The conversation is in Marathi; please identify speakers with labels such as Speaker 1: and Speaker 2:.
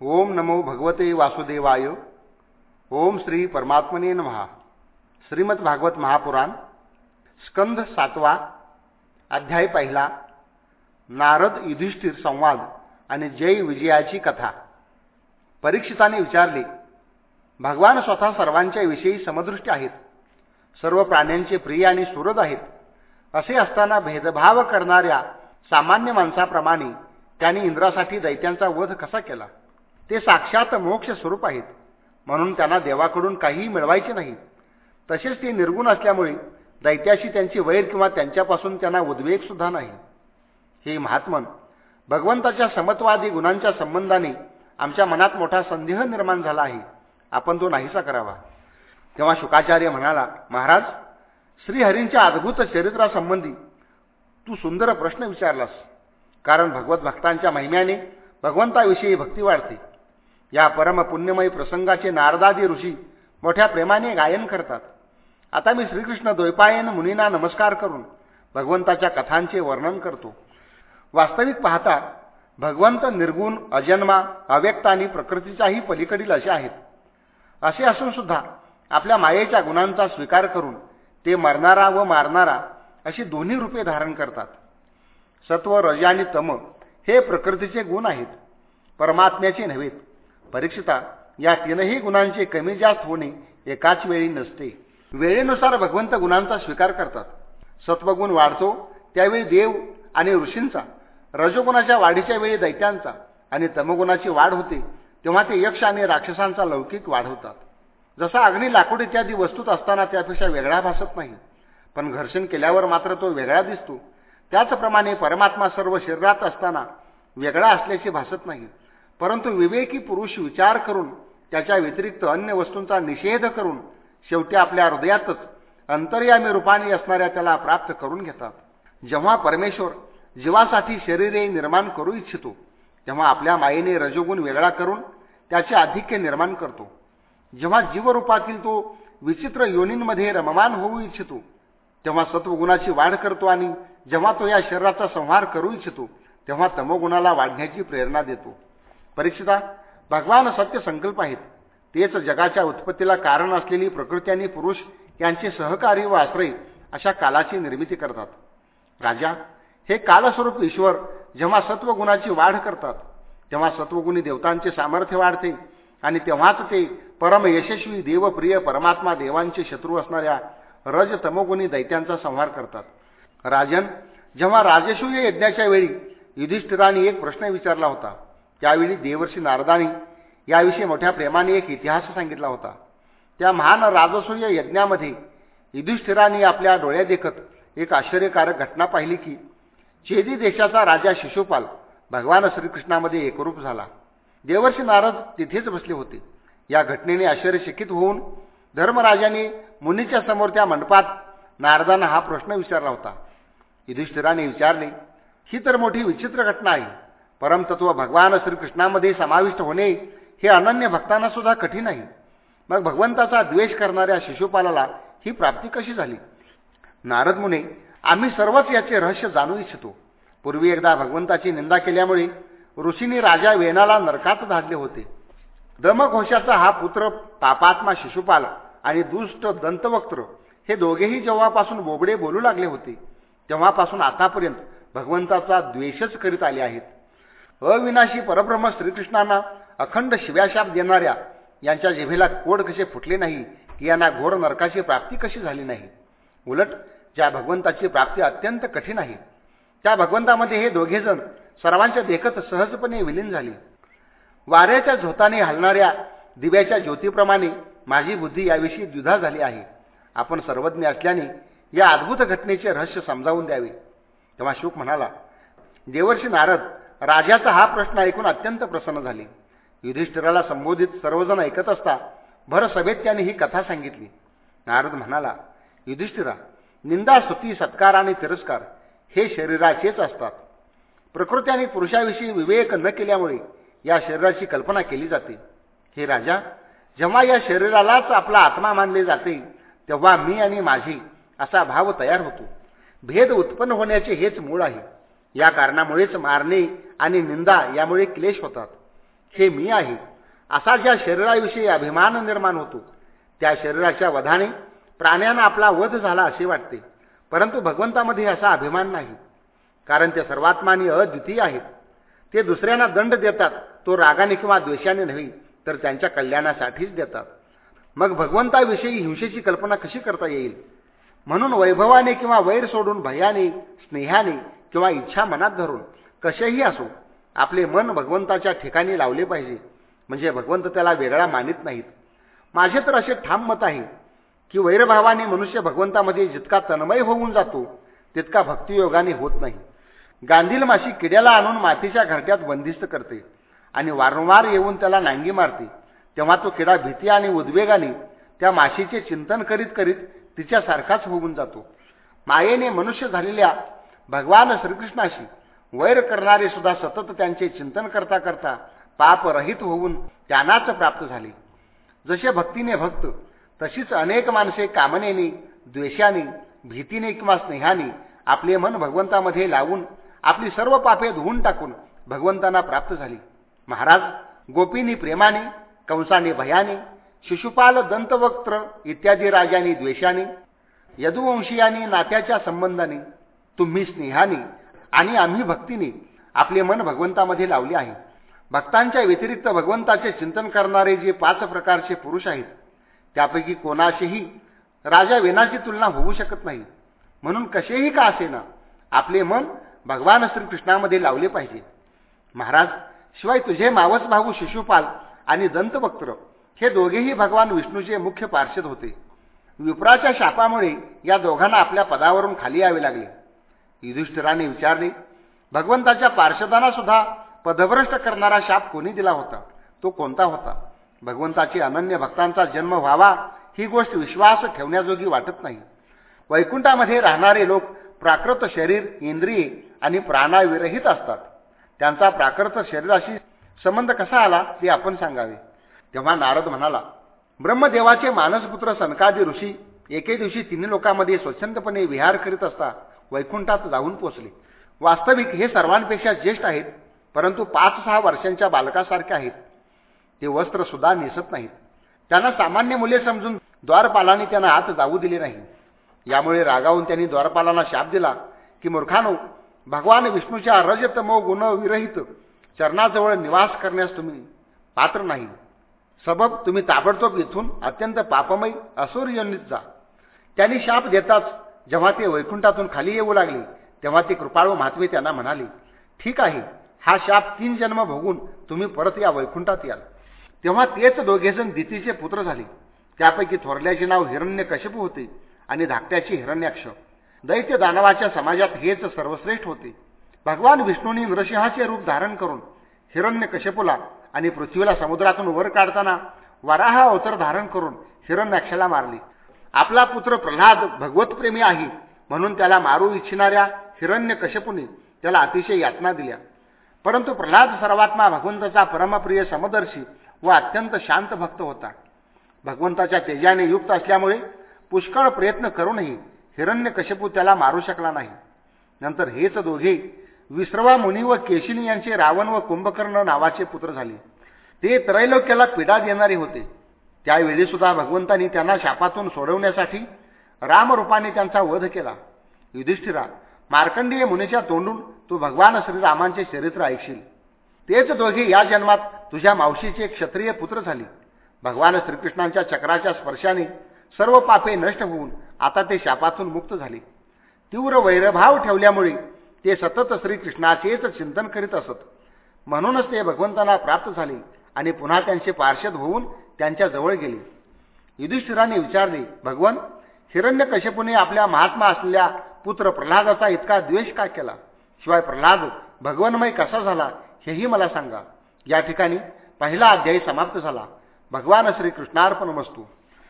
Speaker 1: ओम नमो भगवते वासुदेवाय। ओम श्री परमात्मने महा श्रीमद भागवत महापुराण स्कंध सातवा अध्याय पहिला नारद युधिष्ठिर संवाद आणि जय विजयाची कथा. परीक्षिताने विचारले भगवान स्वतः सर्वांच्या विषयी समदृष्टी आहेत. सर्व प्राण्यांचे प्रिय आणि सुरद आहेत. असे असताना भेदभाव करणाऱ्या सामान्य माणसाप्रमाणे त्यांनी इंद्रासाठी दैत्यांचा वध कसा केला? ते साक्षात मोक्ष स्वरूप आहेत. म्हणून त्यांना देवाकडून काहीही मिळवायचे नाही. तसेच ते निर्गुण असल्यामुळे दैत्याशी त्यांची वैर किंवा त्यांच्यापासून त्यांना उद्वेग सुद्धा नाही. हे महात्मन भगवंताच्या समत्वादी गुणांच्या संबंधाने आमच्या मनात मोठा संदेह निर्माण झाला आहे. आपण तो नाहीसा करावा. तेव्हा शुकाचार्य म्हणाला महाराज श्रीहरींच्या अद्भुत चरित्रासंबंधी तू सुंदर प्रश्न विचारलास. कारण भगवत भक्तांच्या महिम्याने भगवंताविषयी भक्ती वाढते. या परम पुण्यमयी प्रसंगाचे नारदादी ऋषी मोठ्या प्रेमाने गायन करतात. आता मी श्रीकृष्ण द्वैपायन मुनींना नमस्कार करून भगवंताच्या कथांचे वर्णन करतो. वास्तविक पाहता भगवंत निर्गुण अजन्मा अव्यक्त आणि प्रकृतीच्याही पलीकडील असे आहेत. असे असून सुद्धा आपल्या मायेच्या गुणांचा स्वीकार करून ते मरणारा व मारणारा अशी दोन्ही रूपे धारण करतात. सत्व रज आणि तम हे प्रकृतीचे गुण आहेत. परमात्म्याचे नव्हेत परीक्षिता या तीनही गुणांचे कमी जास्त होणे एकाच वेळी नसते. वेळेनुसार भगवंत गुणांचा स्वीकार करतात. सत्वगुण वाढतो त्यावेळी देव आणि ऋषींचा रजोगुणाच्या वाढीच्या वेळी दैत्यांचा आणि तमगुणाची वाढ होते तेव्हा ते यक्ष आणि राक्षसांचा लौकिक वाढवतात जसा अग्नी लाकूड इत्यादी वस्तूत असताना त्यापेक्षा वेगळा भासत नाही पण घर्षण केल्यावर मात्र तो वेगळा दिसतो. त्याचप्रमाणे परमात्मा सर्व शरीरात असताना वेगळा असल्याचे भासत नाही. परंतु विवेकी पुरुष विचार करून त्याच्या व्यतिरिक्त अन्य वस्तूंचा निषेध करून शेवटी आपल्या हृदयातच अंतर्यामी रूपाने असणाऱ्या त्याला प्राप्त करून घेतात. जेव्हा परमेश्वर जीवासाठी शरीरे निर्माण करू इच्छितो तेव्हा आपल्या मायेने रजोगुण वेगळा करून त्याचे आधिक्य निर्माण करतो. जेव्हा जीवरूपातील तो विचित्र योनींमध्ये रममान होऊ इच्छितो तेव्हा सत्वगुणाची वाढ करतो आणि जेव्हा तो या शरीराचा संहार करू इच्छितो तेव्हा तमोगुणाला वाढण्याची प्रेरणा देतो. परीक्षिता भगवान सत्य संकल्प आहेत. तेच जगाच्या उत्पत्तीला कारण असलेली प्रकृती आणि पुरुष यांचे सहकारी व आश्रय अशा कालाची निर्मिती करतात. राजा हे कालस्वरूप ईश्वर जेव्हा सत्वगुणाची वाढ करतात तेव्हा सत्वगुणी देवतांचे सामर्थ्य वाढते आणि तेव्हाच ते परम यशस्वी देवप्रिय परमात्मा देवांचे शत्रू असणाऱ्या रज तमोगुणी दैत्यांचा संहार करतात. राजन जेव्हा राजसूय यज्ञाच्या वेळी युधिष्ठिराने एक प्रश्न विचारला होता. त्यावेळी देवर्षी नारदानी याविषयी मोठ्या प्रेमाने एक इतिहास सांगितला होता. त्या महान राजसूय यज्ञामध्ये युधिष्ठिराने आपल्या डोळ्या देखत एक आश्चर्यकारक घटना पाहिली की चेदी देशाचा राजा शिशुपाल भगवान श्रीकृष्णामध्ये एकरूप झाला. देवर्षी नारद तिथेच बसले होते. या घटनेने आश्चर्यचकित होऊन धर्मराजाने मुनीच्या समोर त्या मंडपात नारदांना हा प्रश्न विचारला होता. युधिष्ठिराने विचारले ही तर मोठी विचित्र घटना आहे. परमतत्व भगवान श्रीकृष्णामध्ये समाविष्ट होणे हे अनन्य भक्तांना सुद्धा कठीण आहे मग भगवंताचा द्वेष करणाऱ्या शिशुपालाला ही प्राप्ती कशी झाली? नारद मुने आम्ही सर्वच याचे रहस्य जाणू इच्छितो. पूर्वी एकदा भगवंताची निंदा केल्यामुळे ऋषीने राजा वेनाला नरकात धाडले होते. दमघोषाचा हा पुत्र पापात्मा शिशुपाल आणि दुष्ट दंतवक्त्र हे दोघेही जेव्हापासून बोबडे बोलू लागले होते तेव्हापासून आतापर्यंत भगवंताचा द्वेषच करीत आले आहेत. अविनाशी परब्रह्म श्रीकृष्णांना अखंड शिव्याशाप देणाऱ्या यांच्या जिभेला कोड कसे फुटले नाही की यांना घोर नरकाची प्राप्ती कशी झाली नाही? उलट ज्या भगवंताची प्राप्ती अत्यंत कठीण आहे त्या भगवंतामध्ये हे दोघेजण सर्वांच्या देखत सहजपणे विलीन झाले. वाऱ्याच्या झोताने हलणाऱ्या दिव्याच्या ज्योतीप्रमाणे माझी बुद्धी याविषयी द्विधा झाली आहे. आपण सर्वज्ञ असल्याने या अद्भुत घटनेचे रहस्य समजावून द्यावे. तेव्हा शुक म्हणाला देवर्षी नारद राजाचा हा प्रश्न ऐकून अत्यंत प्रसन्न झाले. युधिष्ठिराला संबोधित सर्वजण ऐकत असता भर सभेत त्याने ही कथा सांगितली. नारद म्हणाला युधिष्ठिरा निंदा स्तुती सत्कार आणि तिरस्कार हे शरीराचेच असतात. प्रकृती आणि पुरुषाविषयी विवेक न केल्यामुळे या शरीराची कल्पना केली जाते. हे राजा जेव्हा या शरीरालाच आपला आत्मा मानले जाते तेव्हा मी आणि माझी असा भाव तयार होतो. भेद उत्पन्न होण्याचे हेच मूळ आहे. या कारणामुळेच मारणे आणि निंदा यामुळे क्लेश होतात. हे मी आहे. असा ज्या शरीराविषयी अभिमान निर्माण होतो त्या शरीराच्या वधाने प्राण्यांना आपला वध झाला असे वाटते. परंतु भगवंतामध्ये असा अभिमान नाही. कारण ते सर्वात्मानी अद्वितीय आहेत. ते दुसऱ्यांना दंड देतात. तो रागाने किंवा द्वेषाने नव्हे तर त्यांच्या कल्याणासाठीच देतात. मग भगवंताविषयी हिंसेची कल्पना कशी करता येईल? म्हणून वैभवाने किंवा वैर सोडून भयाने स्नेहाने किंवा इच्छा मनात धरून कसेही असो आपले मन भगवंताच्या ठिकाणी लावले पाहिजे. म्हणजे भगवंत त्याला वेगळा मानित नाहीत. माझे तर असे ठाम मत आहे की वैरभावाने मनुष्य भगवंतामध्ये जितका तन्मय होऊन जातो तितका भक्तियोगाने होत नाही. गांधील माशी किड्याला आणून मातीच्या घरट्यात बंदिस्त करते आणि वारंवार येऊन त्याला नांगी मारते. तेव्हा तो किडा भीती आणि उद्वेगाने त्या माशीचे चिंतन करीत करीत तिच्यासारखाच होऊन जातो. मायेने मनुष्य झालेल्या भगवान श्रीकृष्णाशी वैर करणारे सुद्धा सतत त्यांचे चिंतन करता करता पापरहित होऊन त्यांनाच प्राप्त झाले. जसे भक्तीने भक्त तशीच अनेक माणसे कामनेने द्वेषाने भीतीने किंवा स्नेहाने आपले मन भगवंतामध्ये लावून आपली सर्व पापे धुवून टाकून भगवंतांना प्राप्त झाली. महाराज गोपीनी प्रेमाने कंसाने भयाने शिशुपाल दंतवक्त्र इत्यादी राजांनी द्वेषाने यदुवंशीयांनी नात्याच्या संबंधाने तुम्ही स्नेहाने आणि आम्ही भक्तीने आपले मन भगवंतामध्ये लावले आहे. भक्तांच्या व्यतिरिक्त भगवंताचे चिंतन करणारे जे पाच प्रकारचे पुरुष आहेत त्यापैकी कोणाशीही राजा वेनाची तुलना होऊ शकत नाही. म्हणून कसेही का असेना आपले मन भगवान श्रीकृष्णामध्ये लावले पाहिजे. महाराज शिवाय तुझे मावस भाऊ शिशुपाल आणि दंतवक्त्र हे दोघेही भगवान विष्णूचे मुख्य पार्षद होते. विप्राच्या शापामुळे या दोघांना आपल्या पदावरून खाली यावे लागले. युधिष्ठिराने विचारले भगवंताच्या पार्षदांना सुद्धा पदभ्रष्ट करणारा शाप कोणी दिला होता? तो कोणता होता? भगवंताची अनन्य भक्तांचा जन्म व्हावा ही गोष्ट विश्वास ठेवण्याजोगी वाटत नाही. वैकुंठामध्ये राहणारे लोक प्राकृत शरीर इंद्रिये आणि प्राणाविरहित असतात. त्यांचा प्राकृत शरीराशी संबंध कसा आला ते आपण सांगावे. तेव्हा नारद म्हणाला ब्रह्मदेवाचे मानसपुत्र सनकादी ऋषी एके दिवशी तिन्ही लोकांमध्ये स्वच्छंदपणे विहार करीत असता वैकुंठात जाऊन पोचले. वास्तविक हे सर्वांपेक्षा ज्येष्ठ आहेत परंतु पाच सहा वर्षांच्या बालकासारखे आहेत. ते वस्त्रसुद्धा नेसत नाहीत. त्यांना सामान्य मुले समजून द्वारपालाने त्यांना आत जाऊ दिले नाही. यामुळे रागावून त्यांनी द्वारपालांना शाप दिला की मूर्खानो भगवान विष्णूच्या रजतमो गुणविरहित चरणाजवळ निवास करण्यास तुम्ही पात्र नाही. सबब तुम्ही ताबडतोब इथून अत्यंत पापमय असुरजनित जा. त्यांनी शाप देताच जेव्हा ते वैकुंठातून खाली येऊ लागले तेव्हा ते कृपाळू महात्मे त्यांना म्हणाले ठीक आहे हा शाप तीन जन्म भोगून तुम्ही परत या वैकुंठात याल. तेव्हा तेच दोघेजण दितीचे पुत्र झाले. त्यापैकी थोरल्याचे नाव हिरण्य कश्यप होते आणि धाकट्याची हिरण्याक्ष. दैत्य दानवाच्या समाजात हेच सर्वश्रेष्ठ होते. भगवान विष्णूंनी नृसिंहाचे रूप धारण करून हिरण्य कश्यपूला आणि पृथ्वीला समुद्रातून वर काढताना वराहा अवतर धारण करून हिरण्याक्षाला मारली. आपला पुत्र प्रल्हाद भगवतप्रेमी आहे म्हणून त्याला मारू इच्छिणाऱ्या हिरण्य कश्यपूने त्याला अतिशय यातना दिल्या. परंतु प्रल्हाद सर्वात्मा भगवंताचा परमप्रिय समदर्शी व अत्यंत शांत भक्त होता. भगवंताच्या तेजाने युक्त असल्यामुळे पुष्कळ प्रयत्न करूनही हिरण्य कशपू त्याला मारू शकला नाही. नंतर हेच दोघे विश्रवा मुनी व केशिनी यांचे रावण व कुंभकर्ण नावाचे पुत्र झाले. ते त्रैलोक्याला पीडा देणारे होते. त्यावेळी सुद्धा भगवंतांनी त्यांना शापातून सोडवण्यासाठी रामरूपाने त्यांचा वध केला. युधिष्ठिरा मार्कंडीय मुनीच्या तोंडून तू भगवान श्रीरामांचे चरित्र ऐकशील. तेच दोघे या जन्मात तुझ्या मावशीचे क्षत्रिय पुत्र झाले. भगवान श्रीकृष्णांच्या चक्राच्या स्पर्शाने सर्व पापे नष्ट होऊन आता ते शापातून मुक्त झाले. तीव्र वैरभाव ठेवल्यामुळे ते सतत श्रीकृष्णाचेच चिंतन करीत असत. म्हणूनच ते भगवंतांना प्राप्त झाले आणि पुन्हा त्यांचे पार्षद होऊन त्यांच्या जवळ गेले. युधिष्ठिराने विचारले भगवन हिरण्य कश्यपूने आपल्या महात्मा असलेल्या पुत्र प्रल्हादाचा इतका द्वेष का केला? शिवाय प्रल्हाद भगवनमय कसा झाला हेही मला सांगा. या ठिकाणी पहिला अध्यायी समाप्त झाला. भगवान श्रीकृष्णार्पण वस्तू.